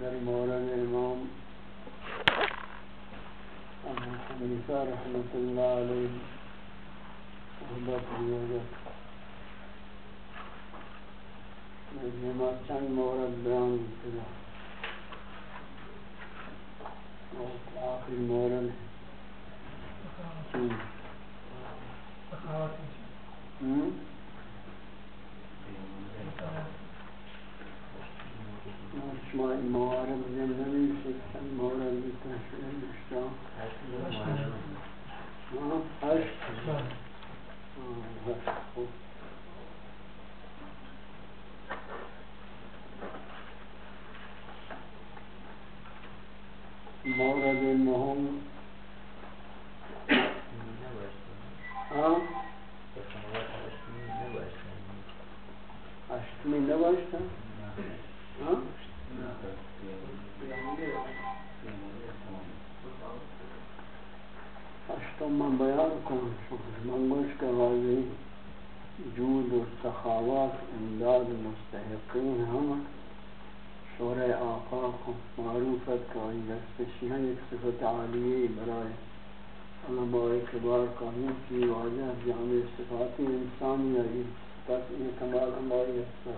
در مورد امام ابو حنیفہ رحمت اللہ علیہ صحبت بیوجت نجمہ چند مورد بیان کیا آخر مورد چند شما این موارد زندگی شکن مورد تشکیل مشتا هشت مورد نهم اشتمی من بیان کنم من گوش که واضحی جود و سخاوات امداد مستحقین هم شورع آقا معروفت که آئی دستشی ہیں ایک صفت عالیه برای علماء کبار قانون کی واجہ جامع صفات انسانی ہے صفت؟ یہ کمال ہماری ہے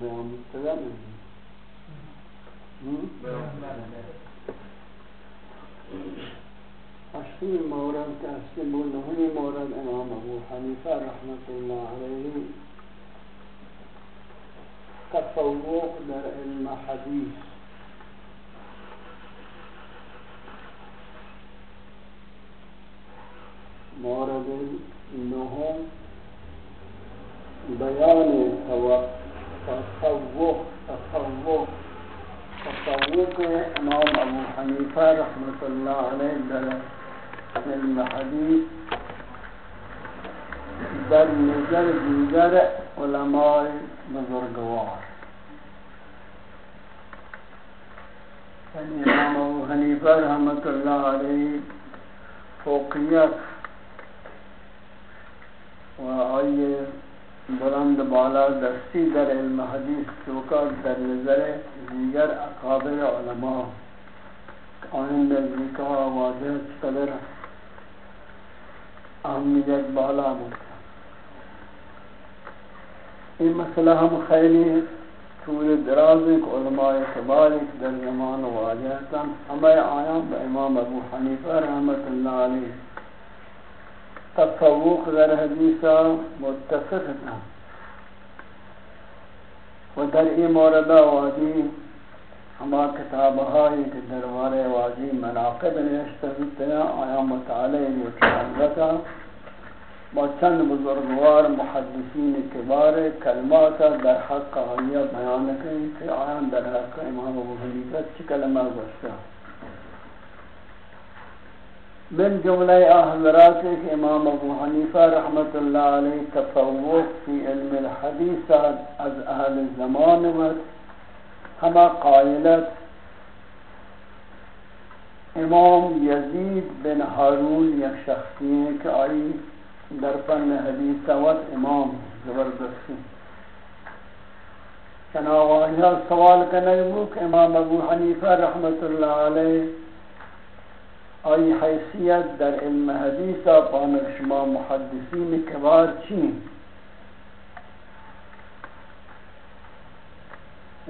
بیان مبتدا. نہیں اشتی مورد که اشتی بلهنی مورد إمام أبو حنیفه رحمت الله علیه تفوق در علم حدیث مورد نهم. بیان تفوق تفوق. تفوق إمام أبو حنیفہ رحمت اللہ علیہ در علم حدیث در نظر دیگر علماء بزرگوار. یعنی امام ابو حنیفہ رحمت اللہ علیہ فوقیت و آئیے بلند بالا دستی در علم حدیث چوکا در نظر دیگر اقابر علماء. آئین نزدیکا واضح قدر اہمیت بالا بودتا این مسئلہ ہم خیلی طول دراز ایک علماء کبار ایک در زمان واضح تا ہمیں آیاں با امام ابو حنیفہ رحمت اللہ علیہ تفوق در حدیثا متفق تھا و در این مورد واجی ہما کتاب ہائی کہ دربار واجی مناقب نشتہ آیا مطالعہ متعلقہ با چند بزرگوار محدثین کبار کلمات در حق آیا بیان کریں کہ آیا در حق امام ابو حنیفہ چی کلمہ گوشتا۔ من جملہ حضرات کہ امام ابو حنیفہ رحمت اللہ علیہ تفوق فی علم الحدیث از اہل زمان و ہما قائلت امام یزید بن حارون یک شخصی ہے کہ آئی در فن حدیث وقت امام زبردستی چناوائیہ سوال کرنے کہ امام ابو حنیفہ رحمت اللہ علیہ آئی حیثیت در علم حدیث پانک شما محدثین کبار چین۔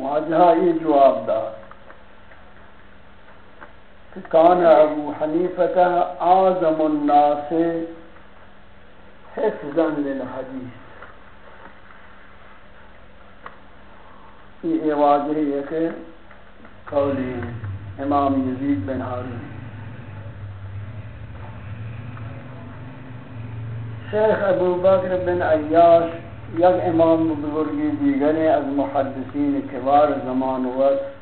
واجہ یہ جواب دار کہ کان ابو حنیفہ اعظم الناس حفظا للحدیث۔ یہ واجہ ہے کہ قولی امام یزید بن حارون شیخ ابو بکر بن عیاش یک امام بزرگی دیگری از محدثین کبار زمان وقت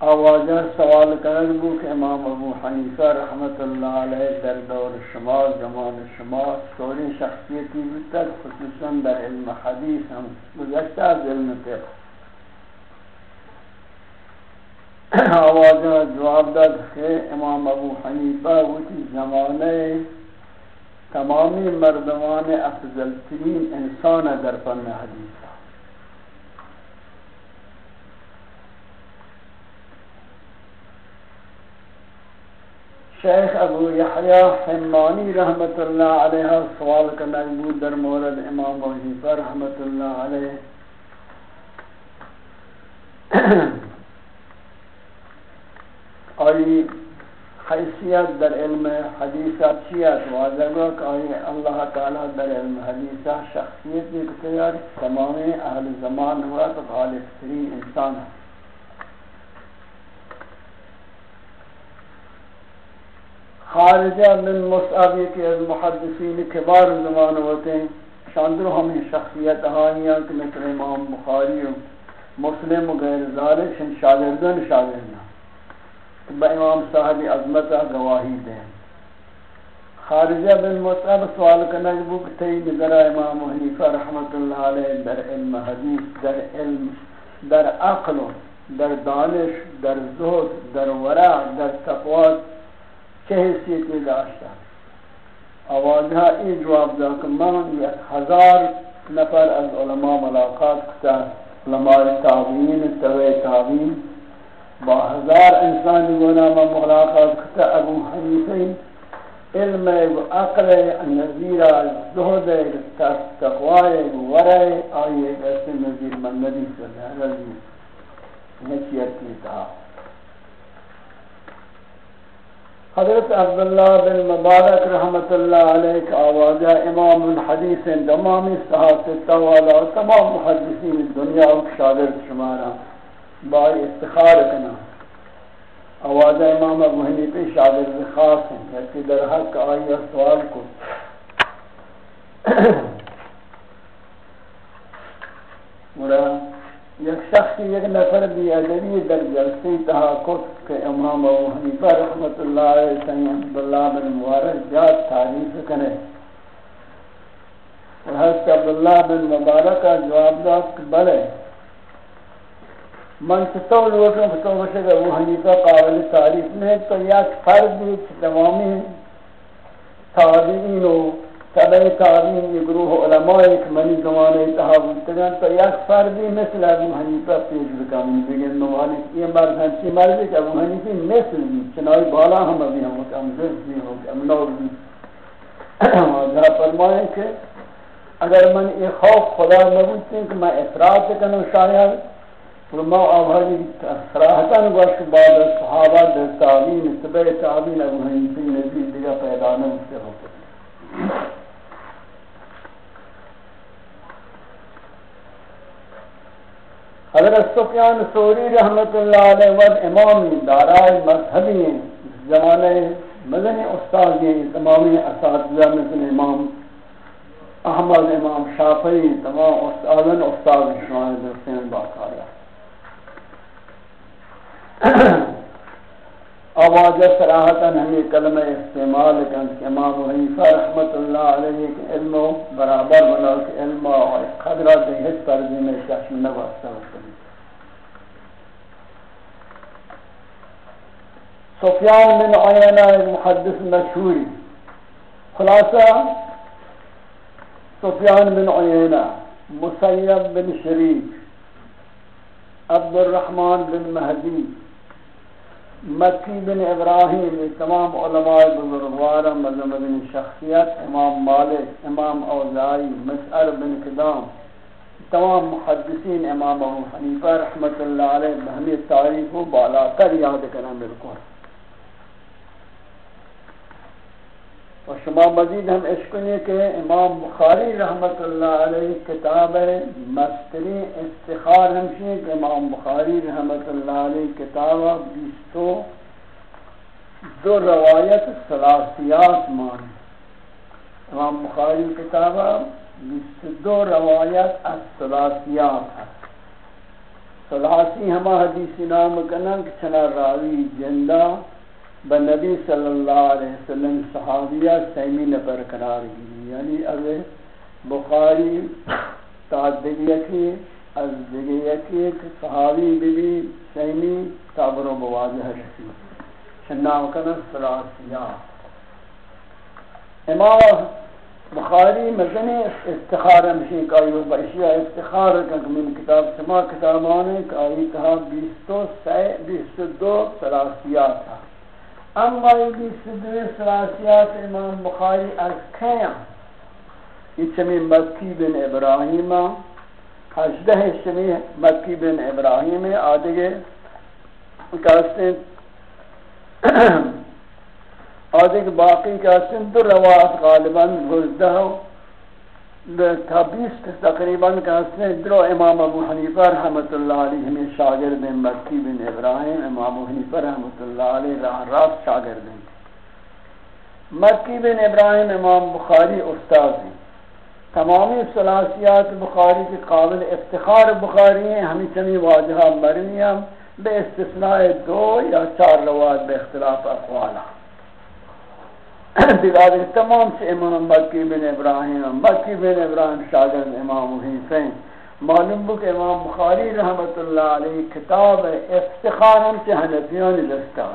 آوازہ سوال کرد بو کہ امام ابو حنیفہ رحمت اللہ علیہ در دور شما، زمان شما سوری شخصیتی بودتر خصوصا در علم حدیث ہم گزشتہ از علم فقہ آواز جواب داد کہ امام ابو حنیفہ وچی زمانے تمامی مردمان افضل ترین انسان در فن حدیث شیخ ابو یحییٰ حمانی رحمت اللہ علیہ سوال کا مقبول در مورد امام وحیفہ رحمت اللہ علیہ. آئی حیثیت در علم حدیثہ چیت واضح کہ آئی اللہ تعالی در علم حدیثہ شخصیت اختیار تمام اہل زمان ہوا تو غالب ترین انسان ہے۔ خارجہ من مصعبی کے از محدثین کبار زمان ہوتے ہیں۔ شاندر ہمیں شخصیت آئیاں کہ مثل امام بخاری و مسلم و غیر ذالک شن شاگردن شاگردن با امام صاحب عظمت گواہی دیں۔ خارجہ بن مصعب سوال کرنا جبو کہ تی نظر امام حنیفہ رحمت اللہ علیہ در علم حدیث، در علم، در عقل، در دانش، در زہد، در ورع، در تقوات چه حیثیت حیثیتی داشتا آوازها ہاں ای جواب دا که من یک هزار نفر از علماء ملاقات کتا، علماء تابعین توی تابعین۔ با هزار انسانی گونا من ملاقات کتا ابو حنیفه علم و عقل نظیر زهد تقوی ورع آئی ایک ایسے نظیر من نبی صلی اللہ علیہ وسلم نچیت کی تحاق حضرت عبداللہ بن مبارک رحمت اللہ علیہ کا آوازہ امام الحدیث دمامی صحابت والا تمام محدثین دنیا و شاگرد شمارا۔ بائی استخار کنا آوازہ امام ابو حنیفی شاگرد خاص ہیں جیسے در حق آئی اور سوال کو مرا۔ یک شخص یک نفر بھی ادبی در جلسی تحاقق کہ امام ابو حنیفہ رحمت اللہ علیہ سید عبداللہ بن مبارک جات تعریف کرے۔ اور حضرت عبداللہ بن مبارک کا جواب دا کہ بلے من ستو لوٹوں فتو بشے کہ ابو حنیفہ، قابل تعریف میں تو یک فرد بھی تمامی تابعین و تبع تعظیم یہ گروہ علماء ایک منی زمانے تحاول تگن تو یک فردی مثل ابو حنیفہ پیش بکامن بگن نوانی یہ مرد ہنچی مرد ہے کہ ابو حنیفی مثل بھی چنائی بالا ہم ابھی ہم کہ ہم زرد بھی ہوں کہ ہم نور بھی واضح فرمائیں کہ اگر من یہ خوف خدا نبوتی کہ میں افراد کنوں شاید فرما آبادی صراحتاً گوشت بعد صحابہ در تعلیم تبع تعلیم ابو حنیفی نبی دیگا پیدا نہ اس سے حضرت سفیان سوری رحمت اللہ علیہ ود امام دارائے مذہبی ہیں۔ زمانے مدنی استاد ہیں۔ تمامی اساتذہ مثل امام، احمد امام شافعی، تمام استادن استاد شمار درسین باقایا آواز صراحتا ہمیں کلمہ استعمال کن کہ امام حنیفہ رحمت اللہ علیہ کے علم و برابر بنا کہ علم و قدرہ دیہت پر بھی میں چشم نواستا ہوں۔ سفیان بن عینہ محدث مشہوری خلاصہ سفیان بن عینہ مسیب بن شریف عبد الرحمن بن مہدی مکی بن ابراہیم تمام علماء بزرگوار مذہب شخصیت، امام مالک، امام اوزائی مسعر بن قدام، تمام محدثین، امام ابو حنیفہ رحمت اللہ علیہ، بہمی تعریف و بالا کر یاد کرنا بالکل۔ و شما مزید ہم اشکنی کہ امام بخاری رحمت اللہ علیہ کتاب مستری استخار ہمشی کہ امام بخاری رحمت اللہ علیہ کتاب بیستو دو روایت سلاسیات مان امام بخاری کتاب بیست دو روایت از سلاسیات ہے۔ سلاسی ہما حدیث نام کنن چنا راوی جندہ بنبی صلی اللہ علیہ وسلم صحابیہ سیمی نفر قرار گئی یعنی اب بخاری تعدیتی از دیگیتی صحابی بی بی سیمی تابر و بواضح رسی۔ شناو کنن سلاسیہ۔ امام بخاری مزنی استخار مشین کایو با اشیاء استخار کنک من کتاب سما کتابانے کایی تہا بیستو سی بیستو دو سلاسیات تھا۔ اما ایدی صدر سلاسیات امام بخاری از کیم۔ یہ چمی مکی بن ابراہیم حجدہ چمی مکی بن ابراہیم آدھے کہتے ہیں۔ آدھے باقی کہتے ہیں۔ دو روایت غالباً گزدہ ہو۔ تا بیست تقریباً کہتے ہیں، درو امام ابو حنیفہ رحمت اللہ علیہ ہمیں شاگرد مکی بن ابراہیم، امام ابو حنیفہ رحمت اللہ علیہ راہ راست شاگرد مکی بن ابراہیم، امام بخاری استاد ہیں۔ تمامی سلاسیات بخاری کے قابل افتخار بخاری ہیں، ہمیں چمی واجہہ مرنیاں بے استثناء دو یا چار روایت بے اختلاف اقوالہ دیگر تمام سے امام مکی بن ابراہیم، مکی بن ابراہیم شاگرد امام حسین۔ معلوم بک امام بخاری رحمت اللہ علیہ کتاب افتخارم سے حنفیان دستا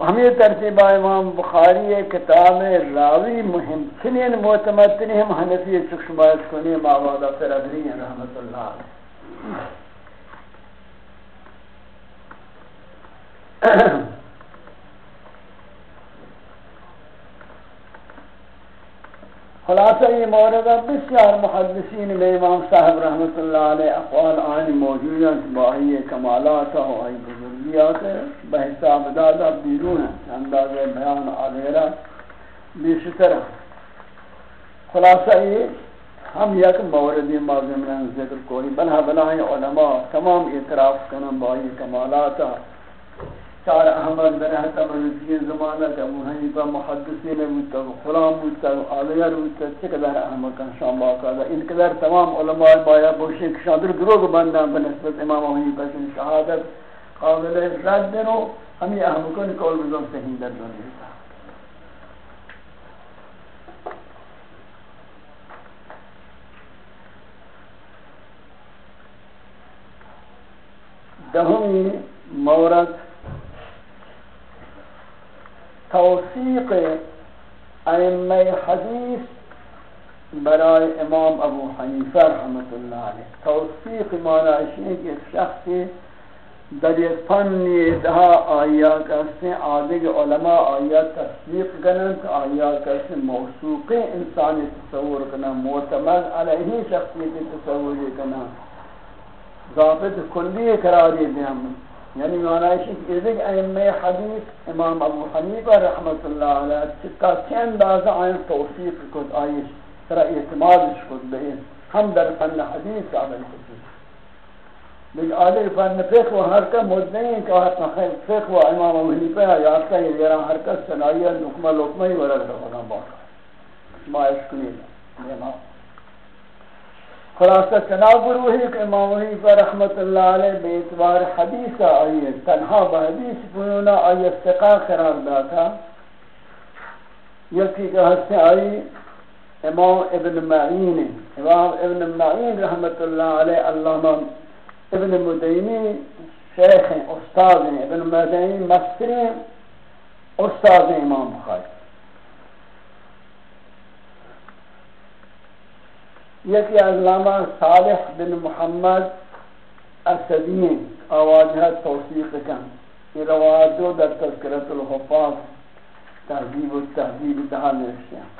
ہمیں ترتیبہ امام بخاری کتاب راوی مهم چنین معتمد ہم حنفی چکشمایت کنی مابادہ پر ادری رحمت اللہ علیہ۔ خلاصہ یہ مورد بسیار محدثین میں امام صاحب رحمت اللہ علیہ اقوال آئین موجود ہیں باہی کمالات و آئی بزرگیات بحساب دادا بیرون ہیں انداز بیان آلیرہ بیشتر خلاصہ یہ ہم یک موردی معظم ذکر کوئی بلہ بلہ علماء تمام اعتراف کنن باہی کمالات چار احمد بن حتم رضی زمانہ کا محیبہ محدثین بودتا خلام بودتا آلیار بودتا چقدر احمد کن شام باقادا ان قدر تمام علماء بایا بوشی کشاندر دروگ بندن بنسبت امام محیبہ کی شہادت قابل رد دنو ہمیں احمد کن کول بزن صحیح در دنیا دہمی مورد توثیق ائمہ حدیث برائے امام ابو حنیفہ رحمت اللہ علیہ۔ توثیق مانا ہے کہ شخص در یک فنی دہا آیا کسی آدھگ علماء آیا، تصدیق کنن تو آیا کسی موسوق انسانی تصور کنن معتمد علیہ شخصیت تصور کنن ضابط کلی قراری دیں یعنی معنی ہے کہ ائمہ حدیث، امام ابو حنیفہ رحمت اللہ علیہ چکا چند اندازہ آئین توفیق کو آئیش ترا اعتماد کو بے ہم در فن حدیث قابل کو لیکن آلے فن فقہ و ہر کا مدنی کہ خیر فقہ و امام ابو حنیفہ یا ہے یہ جرا ہر کا صلاحیت لقمہ لقمہ ہی ورد رہا باقا ما اشکلی ہے خلاصہ چناب روحی کہ امام حنیفہ رحمت اللہ علیہ بے اعتبار حدیث آئیے تنہا بحدیث پنونا آئیے استقاء قرار داتا۔ یکی کہ حسن آئی امام ابن معین، امام ابن معین رحمت اللہ علیہ اللہ ابن مدینی شیخ ہیں استاد ہیں ابن مدینی مستری، استاد ہیں امام بخاری۔ یکی علامہ صالح بن محمد اسدین آواجہ توثیق کن. یہ روایت دو در تذکرت الحفاظ تحضیب و تحضیب تہا نوشتے ہیں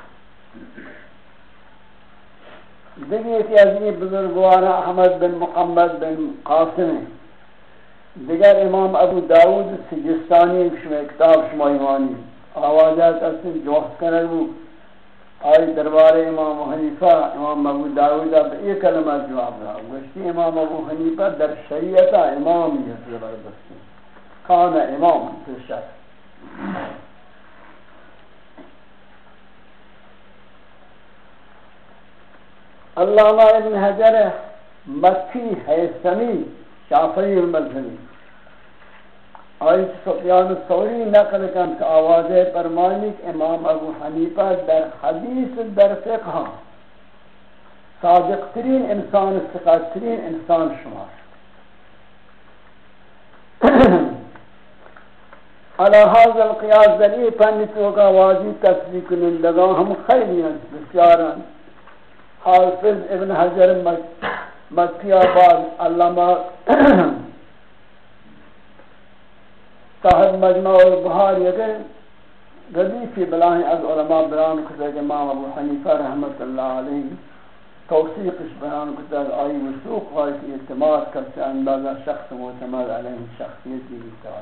دیگه یکی از این بزرگوان احمد بن محمد بن قاسم. دیگر امام ابو داود سجستانی، شما کتاب شما ایمانی. آوازات اصل جوست کنه بود. آئی دربار امام حنیفہ، امام ابو داود اب ایک کلمہ جواب رہا گوشتی امام ابو حنیفہ در شریعت امام یہ زبردستی کان امام در شک علامہ ابن حجر مکی حیثمی شافعی المذہبی۔ آئی سفیان سوری نقل کن کہ آواز فرمانی امام ابو حنیفہ در حدیث در فقہ صادق ترین انسان استقاد ترین انسان شمار على هذا القياس ذلك فانتوقع واجی تصدیق کنندگان ہم خیلی ہیں بسیاران حافظ ابن حجر مکی آباد علامہ تاہد مجمع البحار یکے ردیفی بلاہیں از علماء بران کتا کہ امام ابو حنیفہ رحمت اللہ علیہ توثیق اس بران کتا کہ آئی وسوق خواہش اعتماد کرتا اندازہ شخص معتمد علیہ شخصیتی بکتا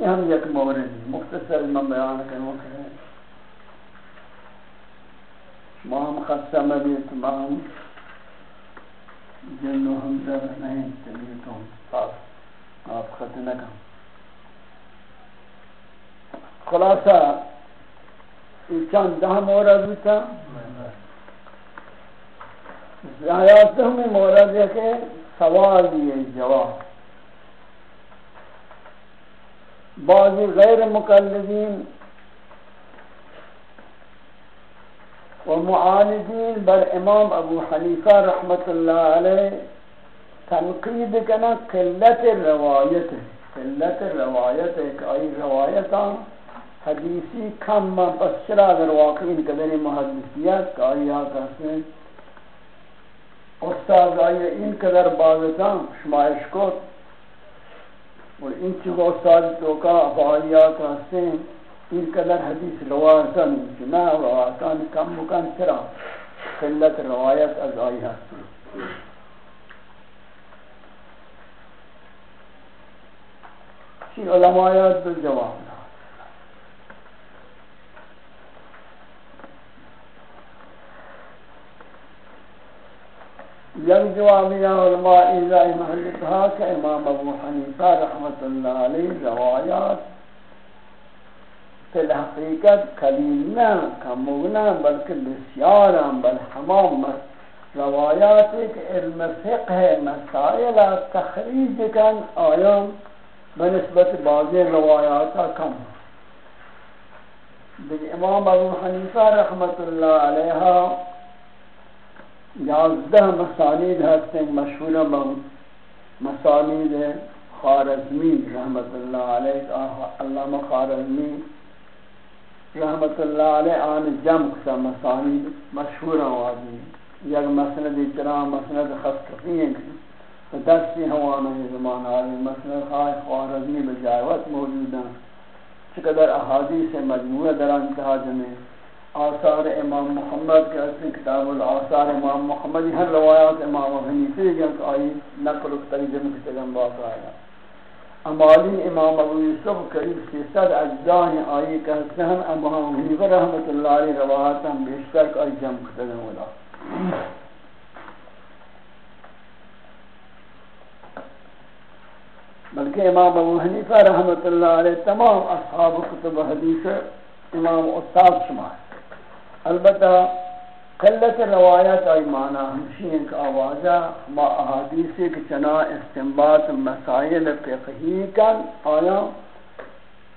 یہ ہم یک مورد. مختصر میں بیان کروں کہ ما هم خستم بیت ما هم جن و هم زبنه تبیتون خاص آپ خط نہ کم خلاصہ چند دہ مورد بیتا زیادہ مورد ہے کہ سوال دیئے جواب۔ بعض غیر مقلدین و معاندین بر امام ابو حنیفہ رحمت اللہ علیہ تنقید کنا قلت روایت قلت روایت ایک آئی روایتاں حدیثی کم من پس چرا در واقعی قدر محدثیت کا آئی آقا سے استاد آئی این قدر بازتاں شمایش کو۔ اور ان چیزوں استاد تو کا افعالیات سے این قدر حدیث روایتاں جنا روایتاں کم مکان چرا۔ قلت روایت از آئی ہستی چی علماء جواب یک جوابی علماء ایزائی محلی کہا کہ امام ابو حنیفہ رحمت اللہ علیہ روایات فی الحقیقت قلیل نہ کموگ نہ بلکہ بسیار ہم بل حمام روایات ایک علم فقہ مسائل تخریج کن آیام بنسبت بعض روایات کم امام ابو حنیفہ رحمت اللہ علیہ یازدہ مسانید ہستے مشہور مسانید خارزمی رحمت اللہ علیہ علامہ خارزمی رحمت اللہ علیہ آن جم کسا مسانید مشہور آوازی یک مسند چرا مسند خستقی ہیں۔ دستی ہوانا یہ زمان آلی مسند خواہ خارزمی بجائوت موجود ہیں، چقدر احادیث مجموعہ در انتہا جمعی آثار امام محمد کے اصل کتاب الآثار امام محمد ہر روایات امام حنیفی جنگ آئی نقل و ترجم کی تگم آیا امالی امام ابو یوسف قریب سیصد اجزان آئی کہ ہم امام حنیفی رحمت اللہ علیہ روایات ہم بیشتر آئی جمع کی بلکہ امام ابو حنیفہ رحمت اللہ علیہ تمام اصحاب کتب حدیث امام استاد شمار البتہ قلت روایت آئی معنی ہمشی ایک آوازہ ما احادیثی کے چنا استنباط مسائل فقہی کن آیا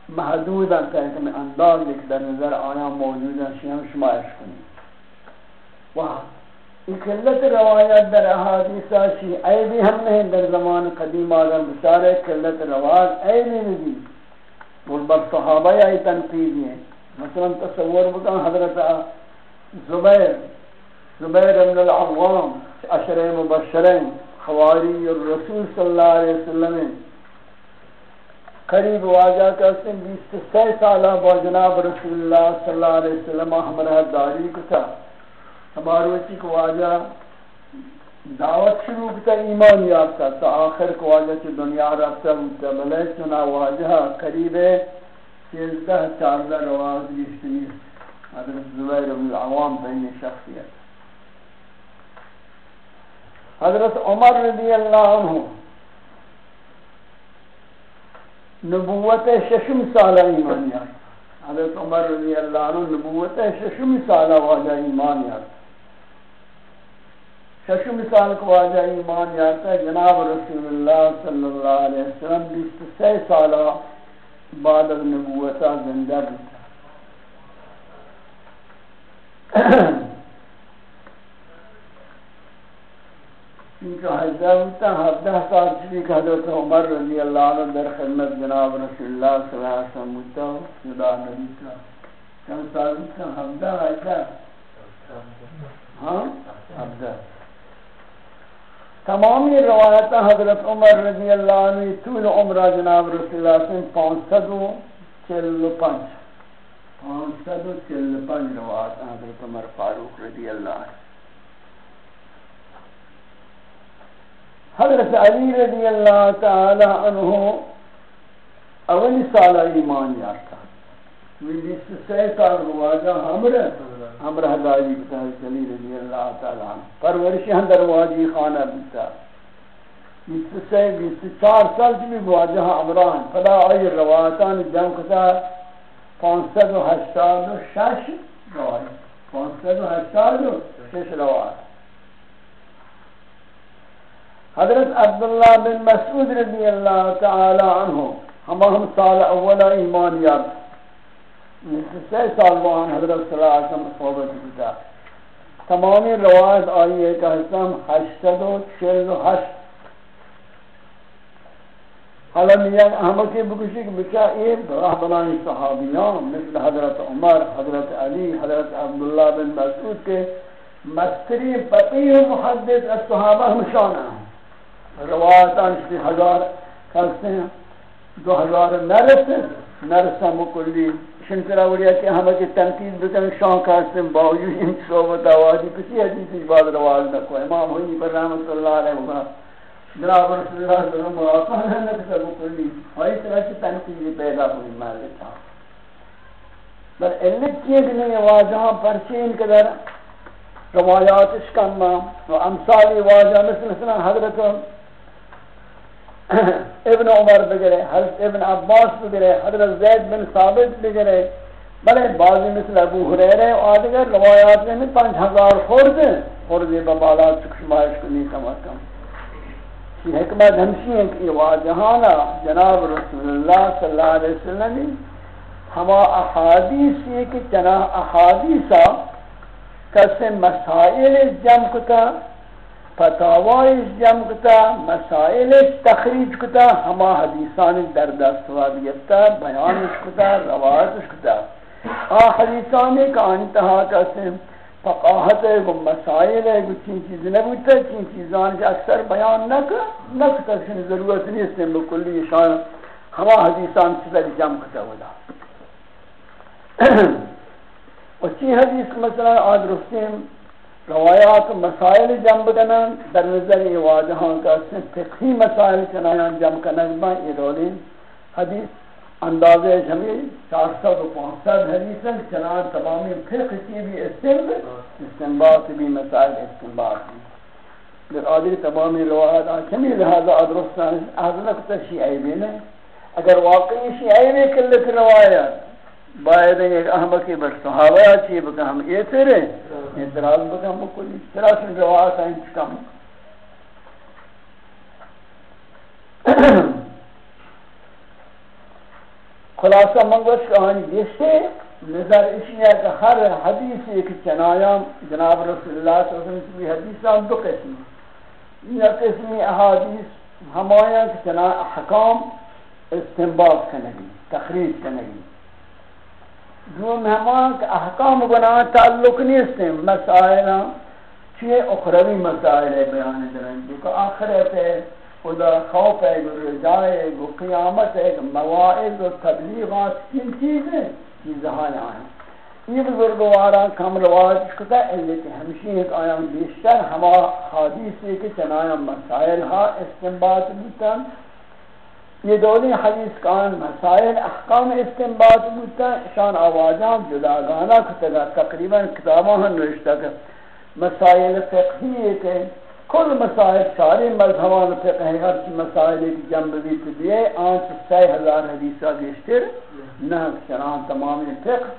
محدود کہ میں انداز ایک در نظر آیا موجود شیئر شمائش کنی واہ قلت روایت در احادیثہ شی اے بھی ہم نہیں در زمان قدیم آگر بچارے قلت روایت اے بھی نہیں بول صحابہ یا تنقیدی ہیں۔ مثلا تصور بکن حضرت زبیر زبیر ابن العوام عشر مبشرین، خواری الرسول صلی اللہ علیہ وسلم قریب واجہ کرتے ہیں بیس سی سالہ با جناب رسول اللہ صلی اللہ علیہ وسلم ہمارا داری کو تھا۔ ہمارے وچی کو واجہ، دعوت شروع کتا ایمان یافتا تا آخر کو واجہ چی دنیا رفتا ہوتا بلے چنا واجہ قریب ہے، سیزدہ، چاردہ رواز گشتنی حضرت زبیر بن العوام بین شخصیت۔ حضرت عمر رضی اللہ عنہ نبوت ششم سالہ ایمان یاد۔ حضرت عمر رضی اللہ عنہ نبوت ششم سالہ واجہ ایمان یاد۔ ششم سال کو واجہ ایمان یاد ہے جناب رسول اللہ صلی اللہ علیہ وسلم بیس سی سالہ بعد از نبوتہ زندہ بیتا کیونکہ حضرت ہوتا ہفتہ سال چلی کہ حضرت عمر رضی اللہ عنہ در خدمت جناب رسول اللہ صلی اللہ علیہ وسلم ہوتا خدا نبی کا۔ چند سال ہوتا ہفتہ آئیتا ہاں؟ ہفتہ تمامی روایت حضرت عمر رضی اللہ عنہ طول عمرہ جناب رسول اللہ صلی اللہ علیہ وسلم چل پنج پانچ سد و چل پنج روایت حضرت عمر فاروق رضی اللہ عنہ. حضرت علی رضی اللہ تعالی عنہ اولی سالہ ایمان یارتا بیس سے سال رواجہ ہمرہ ہمرہ دائی بتا چلی رضی اللہ تعالی عنہ پرورش اندر واجی خانہ بتا بیس سے بیس چار سال جی کی بھی واجہ عمران فلا آئی روایتان جمع کتا پانسد و ہشتاد و شش روایت۔ پانسد و ہشتاد و شش روایت۔ حضرت عبداللہ بن مسعود رضی اللہ تعالی عنہ ہم ہم سال اولا ایمان یاد سی سال وہاں حضرت صلی اللہ علیہ وسلم صحبت کتا تمامی روایت آئی ہے کہ حسن ہشتد و چل و ہشت حالا میاں احمد کی بکشی کہ بچہ ایک راہ بنانی صحابیان مثل حضرت عمر، حضرت علی، حضرت عبداللہ بن مسعود کے مستری فقیر محدث الصحابہ ہمشانہ ہیں روایتان شتی ہزار کہتے ہیں دو ہزار نرس نرسہ مکلی. شنکرا وڑیا کہ ہمیں کہ تنقید بکن شان کاسم باوجود ان صحبت آوازی کسی حدیثی بعد رواز نہ کو امام ہوئی پر رحمت اللہ علیہ وسلم۔ جناب رسول اللہ صلی اللہ علیہ وسلم موافق ہے نہ کسا بکلی ہوئی طرح سے تنقید پیدا ہوئی مالے تھا۔ بل علت کیے کہ نہیں واجہاں پرچین ان قدر روایات اس کم و امثالی واجہ مثل مثلا حضرت ابن عمر بگرے، حضرت ابن عباس بگرے، حضرت زید بن ثابت بگرے، بلے بعضی مثل ابو حریرے و آدھگر روایات میں پانچ ہزار خورد ہیں خورد ببالا چکشمائش کنی کم از کم۔ یہ حکمت ہمشی ہے کہ واجہانا جناب رسول اللہ صلی اللہ علیہ وسلم، ہما احادیث یہ کہ چنا احادیثا کسے مسائل جمع کتا فتاوائش جمع کتا مسائلش تخریج کتا، ہما حدیثان در دستواد گفتا بیانش کتا روایتش کتا۔ آ حدیثان کا انتہا کسے فقاہت ہے، وہ مسائل ہے، وہ چین چیز نبوتا ہے، چین چیزان کے اکثر بیان نہ کر نہ کر ضرورت نہیں، اس نے بکلی شان ہما حدیثان سے جمع کتا ہوتا اور چین حدیث مثلا آج رفتے ہیں روایات مسائل جمع کنن در نظر یہ واجہاں کا فقہی مسائل چنایان جمع کنن با یہ دولین حدیث اندازے جمعی چار سو و پانچ سو حدیث چنان تمامی فقہ کی بھی استنباط استنباط بھی مسائل استنباط بھی در آدھر تمامی روایات آچمی لہذا ادرستان احضرت شیعی بھی نہیں. اگر واقعی شیعی بھی کلت روایات، باید ایک احمقی بر صحابہ چی بکا ہم یہ تیرے اعتراض بکا ہم کلی طرح سے روایت ہیں چکم خلاصہ منگوش کہانی جیسے نظر اسی ہے کہ ہر حدیث ایک چنایام جناب رسول اللہ صلی اللہ علیہ وسلم کی حدیث دو قسم یا قسمی احادیث، ہمایاں چنا حکام استنباط کنگی تخریج کنگی دو مہمان کا احکام گناہ تعلق نہیں سے مسائل چیئے اخروی مسائل بیان درن جو کہ آخرت ہے، خدا خوف ہے گو رجائے گو قیامت ہے گو مواعظ و تبلیغات کن چیزیں چیزہاں آئیں یہ بزرگوارا کم رواج کتا ہے لیکن ہمشی ایک آیام بیشتر، ہما حادیث ہے کہ چنایا مسائل ہا استنباط بیتن یہ دولی حدیث کان مسائل احکام استنباط بودتا شان آوازان جداغانا کتگا، تقریباً کتاباں ہم نوشتا کہ مسائل فقہی ہے کہ کل مسائل سارے مذہبان فقہ ہر چی مسائل ایک جنب بھی تبیئے آنچ سی ہزار حدیثہ گشتر، نہ شران تمام فقہ۔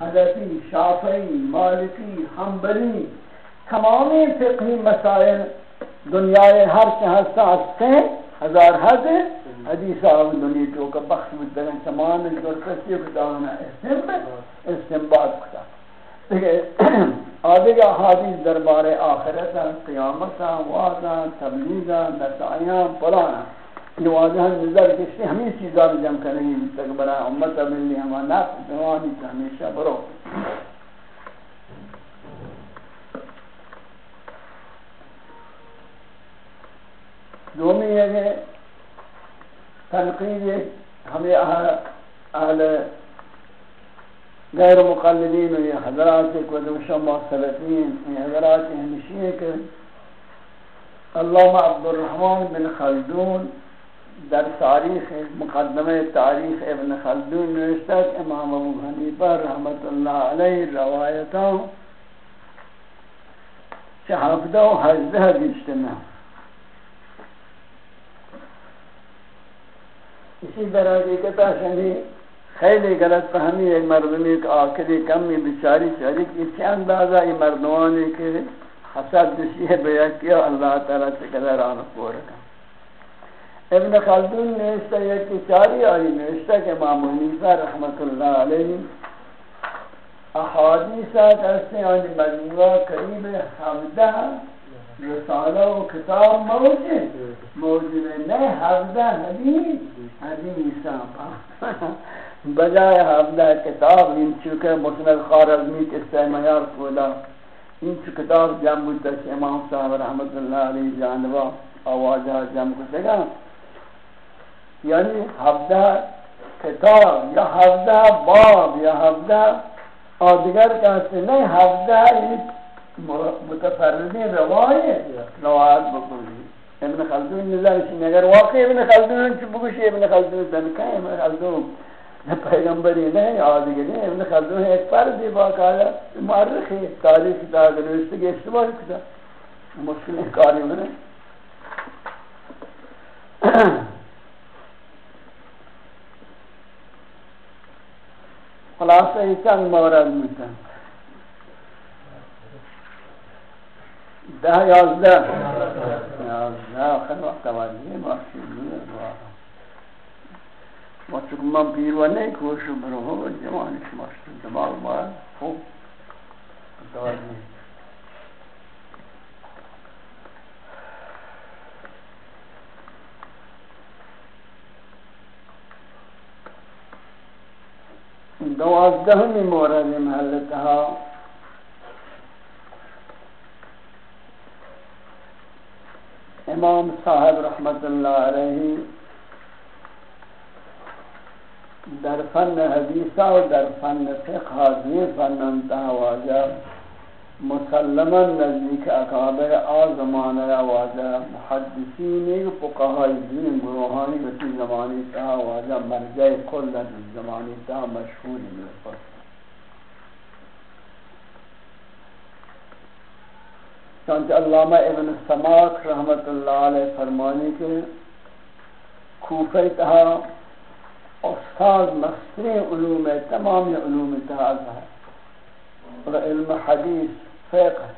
حضرتی شافعی، مالکی، حنبلی، تمام فقہی مسائل دنیا ہر چہر ساتھ سے ہزار حضر حدیث آن دنی تو کا بخش مدرن سمان جو کسی کو دانا استنباط کتا آدھگا حدیث دربار آخرت قیامت وعدہ تبلیغ نسائیاں پرانا نوازہ نظر کسی ہمیں چیزاں جمع کریں گے تک برا امت ملی ہمارا نفس، جوانی ہمیشہ برو. دومی ہے کہ تنقید ہمیں اہل غیر مقلدین و یہ حضرات کو دوشہ معصبتین یہ حضرات ہمشی ہیں کہ علامہ عبد الرحمن بن خلدون در تاریخ مقدمہ تاریخ ابن خلدون نوشتا کہ امام ابو حنیفہ رحمت اللہ علیہ روایتاں چھ ہفتہ و ہجدہ گشتنا اسی طرح کی کتا شنی خیلی غلط فہمی ایک مردمی ایک آخری کمی بچاری شریک اسی اندازہ ای مردمانی کے حسد دسی ہے، بیا کیا اللہ تعالیٰ سے قدر آنہ پورکا ابن خلدون نے اس طرح کی چاری آئی نوشتہ کہ امام حنیفہ رحمت اللہ علیہ احادیثہ کہتے ہیں مجموعہ قریب حمدہ رسالہ و کتاب موجود موجود ہے نہیں حفظہ حدیث۔ حدیث حدیثہ بجائے حفظہ کتاب، ان چکے مسند خارزمی کے سیمیار کولا۔ ان چو کتاب جمع بودتا کہ امام صاحب رحمت اللہ علیہ جانبا۔ آوازہ جمع کو سکا یعنی حفظہ کتاب یا حفظہ باب یا حفظہ آدگر کہتے نہیں حفظہ متفردین روایت روایت بکنی. ابن خلدون نظرشین اگر واقعی ابن خلدون چو بگوشی ابن خلدون دنکا ابن خلدون پیغمبری نہیں آدگری ابن خلدون ایک فردی باقایا معرخی تاریخ تاغروشتی کے اشتباہی کتا مشکل کاری بنے خلاصہ یہ چند مورد متا ده یازده یازده آخر وقت واجبی ماشی ما چون من پیروانه کوشو برو جوانش ماشت دماغ ما خوب. متوجه دوازدہمی مورد محلتها امام صاحب رحمت اللہ علیہ در فن حدیثہ و در فن فقہ حضی فن انتہا واجب مسلما نزدیک اکابر آزمان واجہ محدثین فقہائی دین گروہانی بسی زمانی تا واجہ مرجع کل زمانی تا مشہور ملفر چانچہ علامہ ابن سماک رحمت اللہ علیہ فرمانی کے کوفہ تہا استاد مستر علوم تمام علوم تہا اور علم حدیث، فقہ،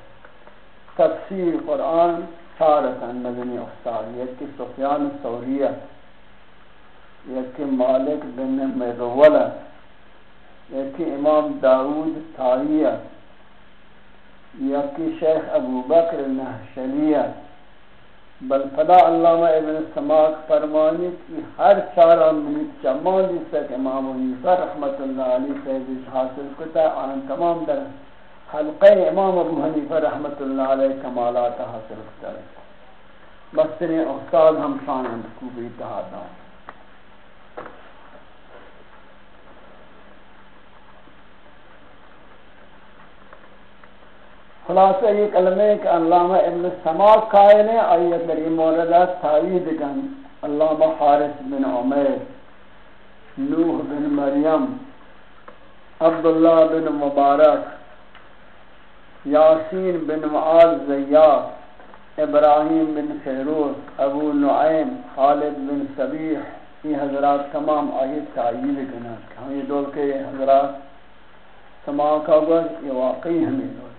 تفسیر، قرآن سارتاً مدنی استاد، یکی سفیان سوریہ یکی مالک بن مدولہ یکی امام داود تاریہ۔ یکی شیخ ابو بکر نحشلیہ بل فدا علامہ ابن سماک فرمانی کی ہر چارہ منت چمان جس امام حنیفہ رحمت اللہ علیہ سے حاصل کتا آن تمام در حلقہ امام ابو حنیفہ رحمت اللہ علیہ کمالات حاصل کرتا ہے۔ بس بستر استاد ہم شان ہم کو بھی اتحادہ خلاصہ یہ کلمہ کہ علامہ ابن سماق قائل ہے آئیت در یہ موردہ تائید کن علامہ حارث بن عمیر نوح بن مریم، عبداللہ بن مبارک، یاسین بن معاذ زیاد ابراہیم بن فیروز، ابو نعیم، خالد بن صبیح، یہ حضرات تمام آیت تعیید کنا ہم ہاں، یہ دول کے حضرات سما کا یہ واقعی ہمیں دول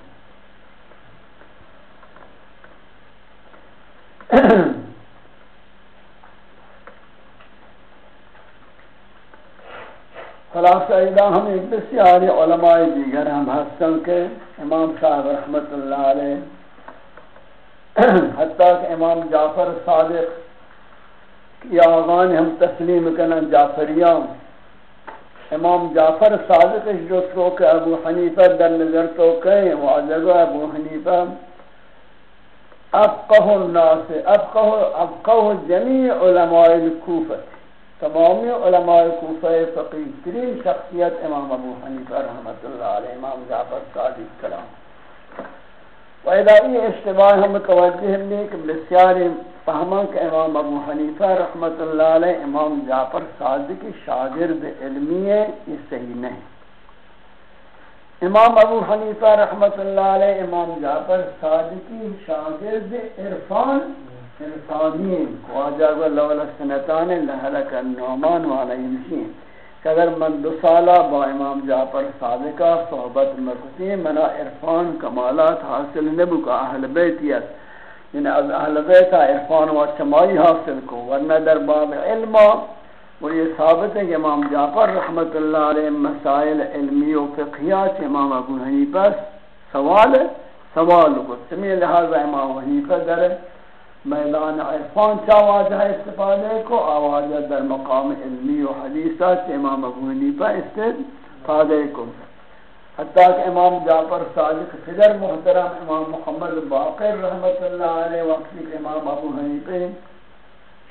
خلاصہ اذا ہم ایک بسیاری علماء دیگر ہم حسن کے امام صاحب رحمت اللہ علیہ، حتیٰ کہ امام جعفر صادق کی آغان ہم تسلیم کنن جعفریان امام جعفر صادق جو تو کہ ابو حنیفہ در نظر تو کہیں، وہ ابو حنیفہ۔ افقه الناس افقه افقه جميع علماء الكوفه تمامی علماء کوفہ فقیہ ترین شخصیت امام ابو حنیفہ رحمت اللہ علیہ، امام جعفر صادق کلام۔ و ادائی اشتباہ ہم توجہ ہم کہ بسیار فہمان کہ امام ابو حنیفہ رحمت اللہ علیہ، امام جعفر صادق شاگرد علمی ہے یہ صحیح نہیں۔ امام ابو حنیفہ رحمت اللہ علیہ، امام جعفر صادقی شاگرد عرفان عرفانی خواجہ کو لولا سنتان لہلک النعمان والا یمشین کہ اگر من دو سالہ با امام جعفر صادقہ صحبت مکتی منا عرفان کمالات حاصل نبو کا اہل بیتیت یعنی از اہل بیتا عرفان و چمائی حاصل کو. ورنہ در باب علمہ اور یہ ثابت ہے کہ امام جعفر رحمت اللہ علیہ مسائل علمی و فقیات امام ابو حنیفہ سوال سوال کو سمی لہذا امام حنیفہ در میدان عرفان چاواجہ استفادے کو؟ آواجہ در مقام علمی و حدیثات امام ابو حنیفہ استفادے کو حتیٰ کہ امام جعفر صادق فجر محترم امام محمد باقر رحمت اللہ علیہ، وقتی کہ امام ابو حنیفہ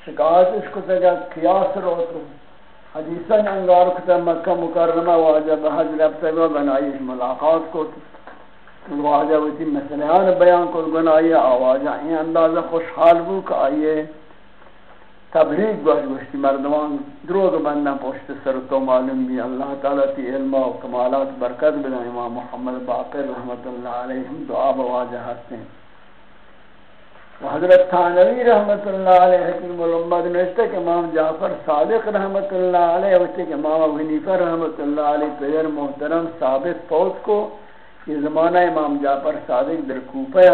شکایت اس کو تجا قیاس رو تو. حدیثاً انگار کتا مکہ مکرمہ واجہ بحج ربتا گو بنائیش ملاقات کو واجہ ویتی مسئلیان بیان کو بنائی آواجہ این اندازہ خوشحال بو کہ آئیے۔ تبلیغ گوش گوشتی مردمان دروگ بندن پوشت سر تو معلوم بھی۔ اللہ تعالیٰ تی علم و کمالات برکت بنا امام محمد باقر رحمت اللہ علیہ دعا بواجہ ہستے ہیں حضرت تھانوی رحمت اللہ علیہ حکیم الامت نشتے کہ امام جعفر صادق رحمت اللہ علیہ وچے کہ امام ابو رحمت اللہ علیہ، پیر محترم ثابت فوت کو یہ زمانہ امام جعفر صادق در کوفہ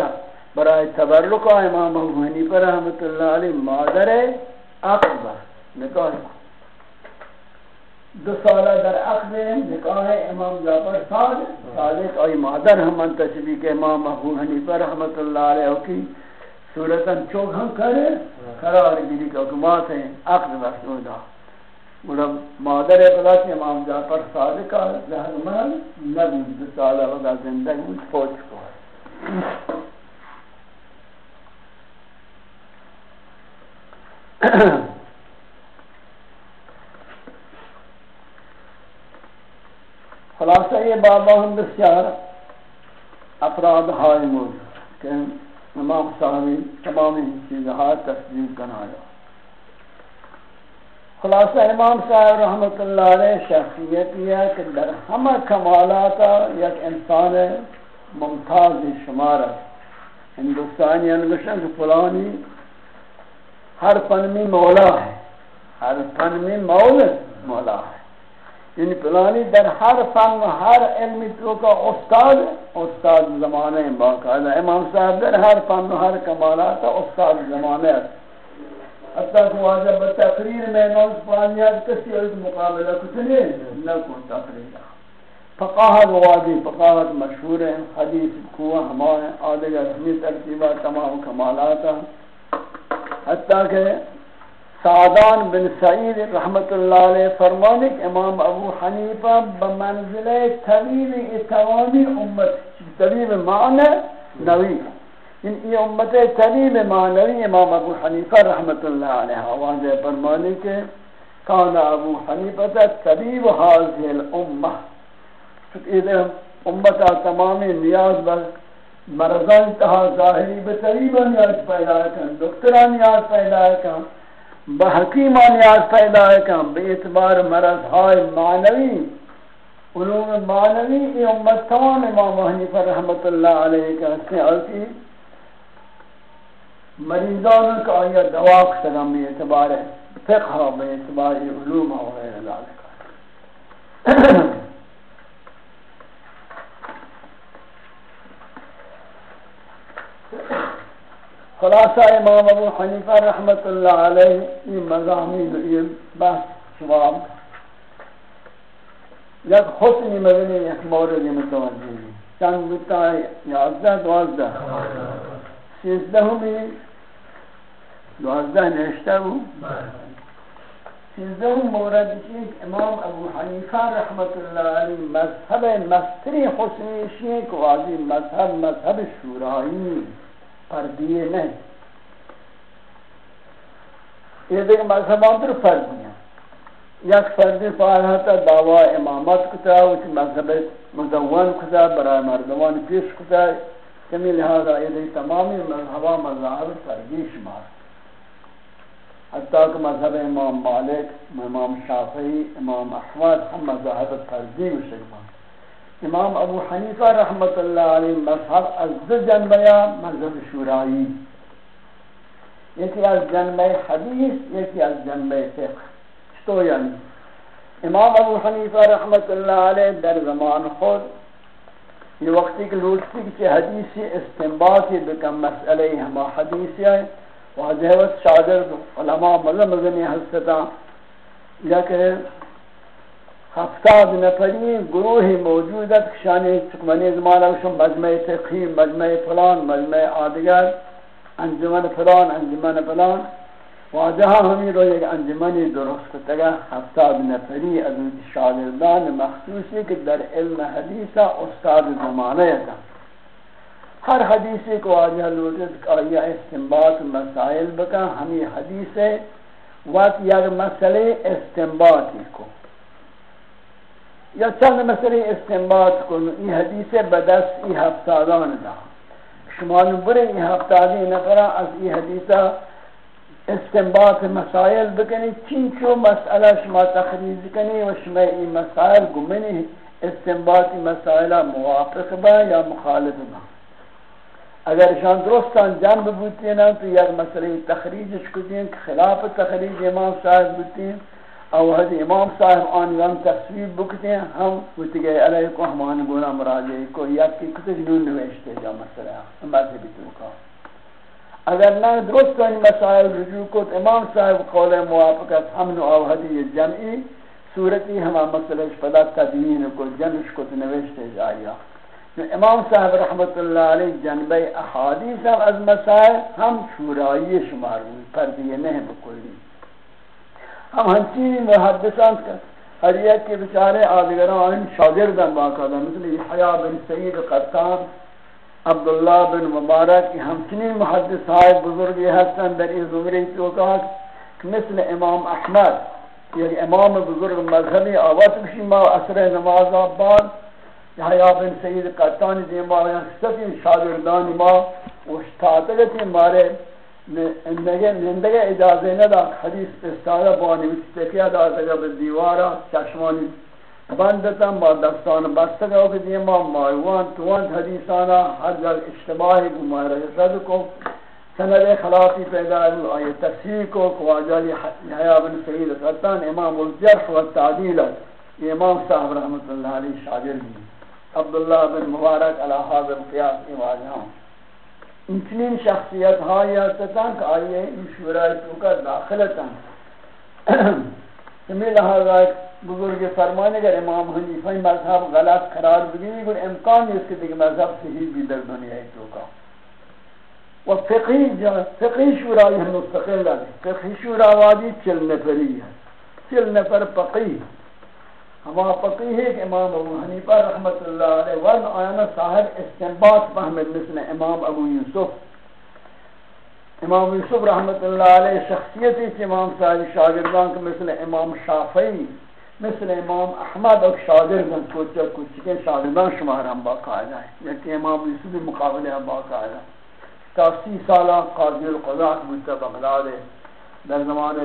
برائے تبرک امام ابو حنیفہ رحمت اللہ علیہ مادر عقبہ نکاح دو سالہ در عقب نکاح امام جعفر صادق صادق اور مادر ہم منتشبی کہ امام ابو حنیفہ رحمت اللہ علیہ کی صورتاً چوک ہم کرے قرار گیری کا حکمات ہیں عقد مسعودہ اور مادر پدا امام جعفر صادقہ زہر من نبی دو سالہ وقت زندگی بود فوج کو خلاصہ یہ بابا ہم بسیار افراد ہائی موجود کہ امام صاحبی تمام چیزہا تصدیق کنایا خلاصہ امام صاحب رحمت اللہ علیہ شخصیت یہ کہ در ہمہ کمالاتا یک انسان ممتاز شمار ہے۔ ہندوستانی انگشن کہ فلانی ہر فن میں مولا ہے۔ ہر فن میں مول مولا ہے۔ یعنی پلانی در ہر فن ہر علم تو کا استاد استاد زمانے باقاعدہ۔ امام صاحب در ہر فن ہر کمالات استاد زمانے ہے۔ حتی کہ واجب تقریر میں نوز پانیات کسی ایک مقابلہ کتنے نہ کن تقریر. فقاہت وادی فقاہت مشہور ہیں حدیث کوہ ہمارے آدھگر ہمیں ترتیبہ تمام کمالات. حتی کہ سعدان بن سعید رحمت اللہ علیہ فرمانے کہ امام ابو حنیفہ بمنزل طبیب اتوانی امت طبیب معنی نوی ان یہ امت طبیب معنی امام ابو حنیفہ رحمت اللہ علیہ واضح فرمانے کہ کان ابو حنیفہ طبیب حاضر الامہ۔ ادھر امتا تمامی نیاز بر مرضان تہا ظاہری بطریبا نیاز پیدا کن دکتران نیاز پیدا کن بحکیم نیاز پیدا ہے کہ بے اعتبار مرض ہائے معنوی، علوم معنوی یہ امت تمام امام حنیفہ رحمت اللہ علیہ کا سے مریضان کا آیا دواق سلام بے اعتبار فقہ بے اعتبار علوم و غیر ذالک خلاصہ امام ابو حنیفہ رحمت اللہ علیہ یہ مضامین یہ بحث شواب یک حسنی مدنی یک مورد متوجہ ہے چند بتا یازدہ دوازدہ سیزدہ ہمی دوازدہ نشتہ ہوں سیزدہ مورد کی امام ابو حنیفہ رحمت اللہ علیہ مذہب مستری حسنی شیئے کو آجی مذہب مذہب شورائی فردیه نہیں؟ یہ دیکھ مذہبان در فردی ہیں۔ یک فردی فارحہ تا دعوی امامت کتا وچ مذہب مدون کتا، برای مردمان پیش کتا، کمی لہذا یہ دیکھ تمامی مذہبہ مذہب فردی شمار۔ حتیٰ کہ مذہب امام مالک، امام شافعی، امام احمد ہم مذہب فردی و امام ابو حنیفہ رحمت اللہ علیہ مذہب از جنبیا مذہب شورائی یکی از جنب حدیث، یکی از جنب فقہ تو یعنی؟ امام ابو حنیفہ رحمت اللہ علیہ در زمان خود یہ وقتی کہ لوٹتی کہ حدیثی استنباطی بکم مسئلہ ہما حدیثی ہے واجہ وقت شاگرد علماء مذہب مذہبی حسطہ یا کہ هفتاد نفری گروهی موجود است شانی چکمانی زمانشون مجمع فقهی مجمع فلان، مجمع آدگر، انجمن فلان انجمن فلان. واجه همین رو یک انجمنی درست کتگه هفتاد نفری از شاگردان مخصوصی که در علم حدیث استاد زمانه یکن ہر حدیثی کو واجہ لوٹت کہ آیا استنباط مسائل بکا ہمیں حدیث وقت یک مسئلے استنباطی کو۔ یا چند مسئله استنباط کن این حدیث بدست این هفتادان دا۔ شما بره این هفتادی نفره از این حدیث استنباط مسائل بکنی۔ چین چو مسئله شما تخریز کنی و شما این مسائل گمنی۔ استنباط مسائل موافق با یا مخالف با۔ اگر شان درستان جنب بودتی نا تو یک مسئله تخریجش کتین که خلاف تخریج امام صاحب بودتی او حد امام صاحب آن یان تصویب بکتے ہیں ہم وتی گئے علیہ کو ہمان گونا مراجعے کو. یا کہ کچھ نون نوشتے جا مسئلہ مذہبی تو کا اگر نہ درست ان مسائل رجوع کو امام صاحب قول موافقت ہم نو او حد یہ جمعی، صورتی ہم مسئلہ فلا تدوین کو جمعش کو نوشتے جایا امام صاحب رحمت اللہ علیہ جنب احادیث از مسائل ہم شورائی شمار ہوئی پر یہ نہیں بکلی ہم ہنچی محدثان کا، ہر ایک کے بچارے آدگران شاگردن باقاعدہ مثل حیا بن سعید قطان، عبداللہ بن مبارک ہم چنین محدث آئے بزرگی حسن در این زمری توقعات مثل امام احمد یعنی امام بزرگ مذہبی آوات بشی، ما اثر نماز آباد حیا بن سعید قطان دیما سفی شاگردان ما وشتاتگتی مارے نندگه اجازه نداد حدیث استاره بانی وچتکیه دادگه به دیوارا چشمانی بندتن با دستان بستگه و که دیما مایوان توان حدیثانا هر جا اشتباهی بمای رسد کو سند خلافی پیدا ہے آئی تصحیح کو کواجالی حیاء بن سعید قطان امام الجرح و تعدیل امام صاحب رحمت اللہ علیہ شاگر بھی عبداللہ بن مبارک علی حاضر قیاس ایواجہاں انچنین شخصیت ہائی ہستتاں کہ آئیے ان شورائی تو کا داخلتاں سمی لہذا بزرگ فرمانے گر امام حنیفہ مذہب غلط قرار بگیری گر امکان نہیں اس کے دیکھ مذہب صحیح بھی در دنیا ہے تو و فقہی فقہی شورائی ہم مستقل ہے فقہی شوراوادی چل نفری ہے۔ چل نفر فقہی ہما فقیہ کہ امام ابو حنیفہ رحمت اللہ علیہ وز آیانا صاحب استنباط فهمت مثل امام ابو یوسف۔ امام یوسف رحمت اللہ علیہ شخصیتی سے امام صاحب شاگردان کے مثل امام شافعی، مثل امام احمد اور شاگردان کوچا کوچکے شاگردان شمار ہم باقا جائیں یکی یعنی امام یوسف مقابلے ہم باقا جائیں تا سی سالہ قاضی القضاء مجھتا بغداد در زمان